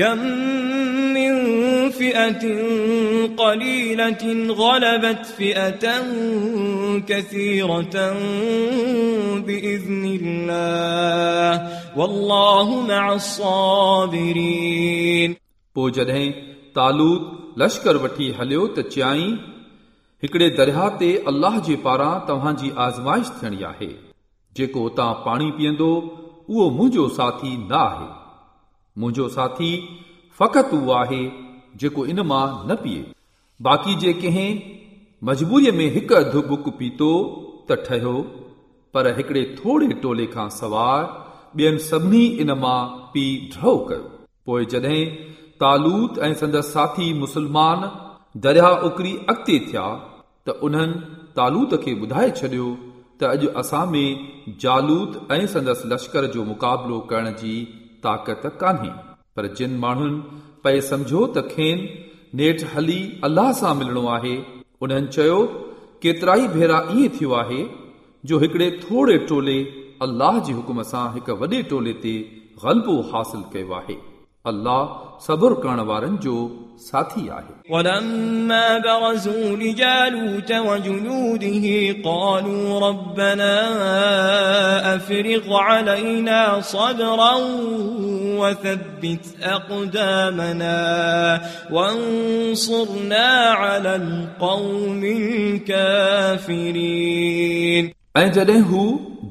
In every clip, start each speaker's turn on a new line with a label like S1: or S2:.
S1: كم من فئة قليلة غلبت فئة كثيرة بإذن الله والله مع الصابرين
S2: पोइ जॾहिं तालूत लश्कर वठी हलियो त चयाई हिकिड़े दरिया ते अल्लाह जे पारां तव्हांजी आज़माइश थियणी आहे जेको उतां पाणी पीअंदो उहो मुंहिंजो साथी न आहे منهنجو ساٿي فقط اهو آهي جيڪو ان مان نه پيئي. باقي جي ڪنهن مجبوريءَ ۾ هڪ اڌ بڪ پيتو ته ٺهيو پر هڪڙي ٿوري ٽولي کان سواءِ ٻين سڀني ان مان پي ڍءُ ڪيو. پوءِ جڏهن طالوت ۽ سندس ساٿي مسلمان دريا اڪري اڳتي ٿيا ته انهن طالوت کي ٻڌائي ڇڏيو ته اڄ اسان ۾ جالوت ۽ سندس لشڪر جو مقابلو ڪرڻ جي طاقت ڪانهي. پر جن ماڻهن پئي سمجهو ته کين نيٺ هلي الله سان ملڻو آهي. انهن چيو ڪيترا ئي ڀيرا ائين ٿيو آهي جو هڪڙي ٿوري ٽولي الله جي حڪم سان هڪ وڏي ٽولي تي غلبو حاصل ڪيو آهي अल्लाह सब्र करण वारनि जो साथी आहे
S1: ولما برزوا لجالوت وجنوده قالوا ربنا افرغ علينا صبرا وثبت اقدامنا وانصرنا على القوم الكافرين
S2: ऐं जॾहिं हू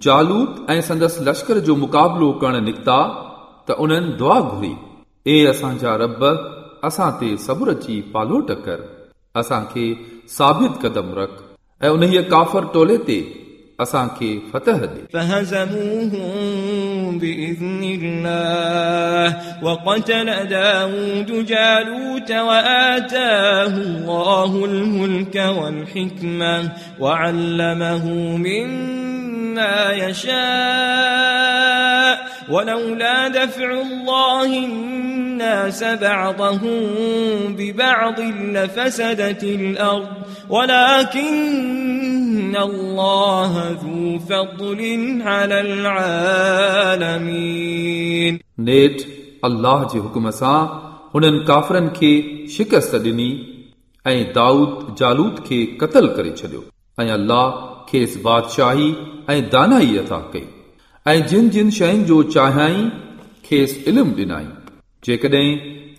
S2: जालूत ऐं संदसि लश्कर जो मुक़ाबिलो करण निकिता त उन्हनि दुआ घुरी ए असांजा रब असां ते सब्र अची पालोट कर असांखे साबित कदम रख ऐं उन काफ़र टोले ते असांखे फतह ॾे
S1: فهزموهم بإذن الله وقتل داود جالوت وآتاه الله الملك والحكمة وعلمه مما يشاء ولولا دفع الله الناس بعضهم ببعض لفسدت الأرض ولكن الله ذو فضل على العالمين
S2: नेठ अल्लाह जे हुकुम सां हुननि काफ़रनि खे शिकस्त ॾिनी ऐं दाऊद जालूत खे क़तल करे छॾियो ऐं अल्लाह खेसि बादशाही ऐं दानाई अता कई ऐं जिन जिन शयुनि जो चाहियाई खेसि इल्मु ॾिनाई जेकॾहिं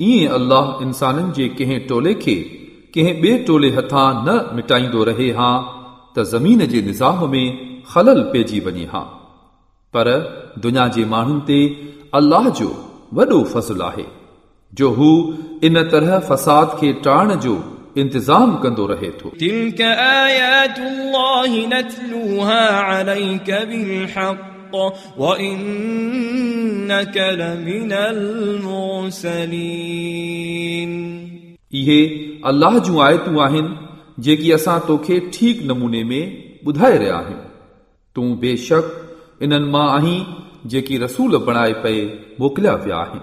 S2: ईअं अल्लाह इंसाननि जे कंहिं टोले खे कंहिं ॿिए टोले हथां न मिटाईंदो रहे हा त ज़मीन जे निज़ाम में ख़लल पइजी वञे हा पर दुनिया जे माण्हुनि ते अल्लाह जो वॾो फज़ुल आहे जो हू इन तरह फसाद खे टाइण जो इंतज़ाम कंदो रहे थो
S1: تلك آيات الله نتلوها عليك بالحق وإنك لمن المرسلين
S2: इहे अल्लाह जूं आयतूं आहिनि जेकी असां तोखे ठीकु नमूने में ॿुधाए रहिया आहियूं तूं बेशक इन्हनि मां आहीं जेकी रसूल बणाए पए मोकिलिया विया आहिनि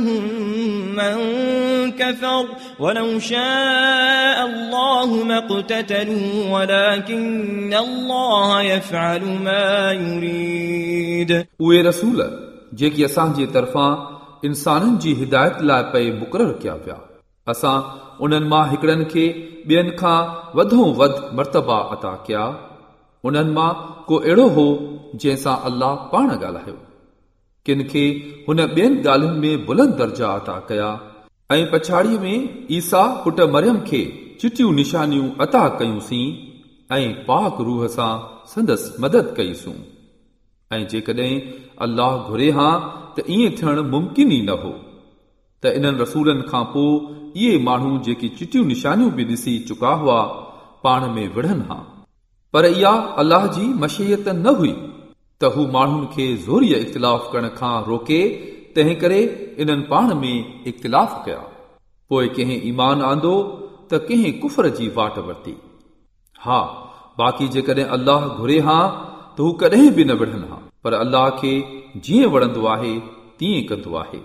S1: منهم من كفر ولو شاء الله ما اقتتلوا ولكن الله يفعل ما يريد
S2: उहे रसूल जेके असांजे तरफ़ां इंसाननि जी हिदायत लाइ पए मुक़ररु कया विया असां उन्हनि मां हिकिड़नि खे ॿियनि खां वधो वधि मर्तबा अता कया उन्हनि मां को अहिड़ो हो जंहिंसां अल्लाह पाण ॻाल्हायो ڪن کي هن ٻين ڳالهين ۾ بلند درجا عطا ڪيا. ۽ پڇاڙيءَ ۾ عيسيٰ پٽ مريم کي چٽيون نشانيون عطا ڪيونسين ۽ پاڪ روح سان سندس مدد ڪئيسون. ۽ جيڪڏهن الله گهري ها ته ائين ٿيڻ ممڪن ئي نه هو. ته انهن رسولن کان پوءِ اهي ماڻهو جيڪي چٽيون نشانيون به ڏسي چڪا هئا پاڻ ۾ وڙهن ها. پر اها الله جي مشيت نه هئي ته هو ماڻهن کي زوريءَ اختلاف ڪرڻ کان روڪي تنهن ڪري انهن پاڻ ۾ اختلاف ڪيا. پوءِ ڪنهن ايمان آندو ته ڪنهن ڪفر جي واٽ ورتي. ها باقي جيڪڏهن الله گهري ها ته هو ڪڏهن به نه وڙهن ها. پر الله کي جيئن وڻندو آهي تيئن ڪندو آهي